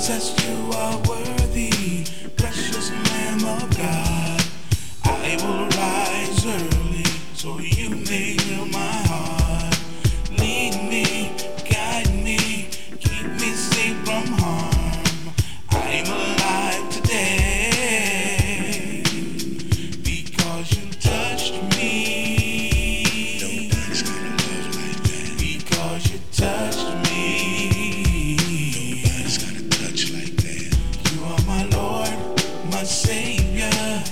Jesus, you are worthy, precious Lamb of God. I will rise early so you may hear my Savior,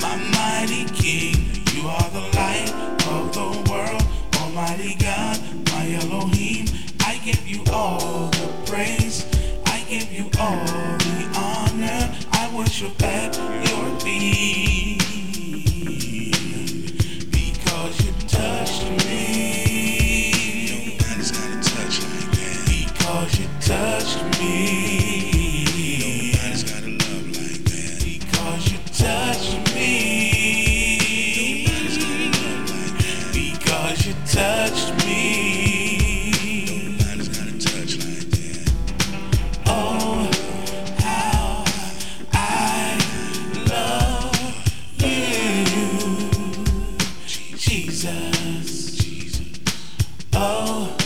my mighty King. You are the light of the world, Almighty God, my Elohim. I give you all the praise, I give you all the honor. I worship at your feet. Because you touched me. Because you touched me. Oh.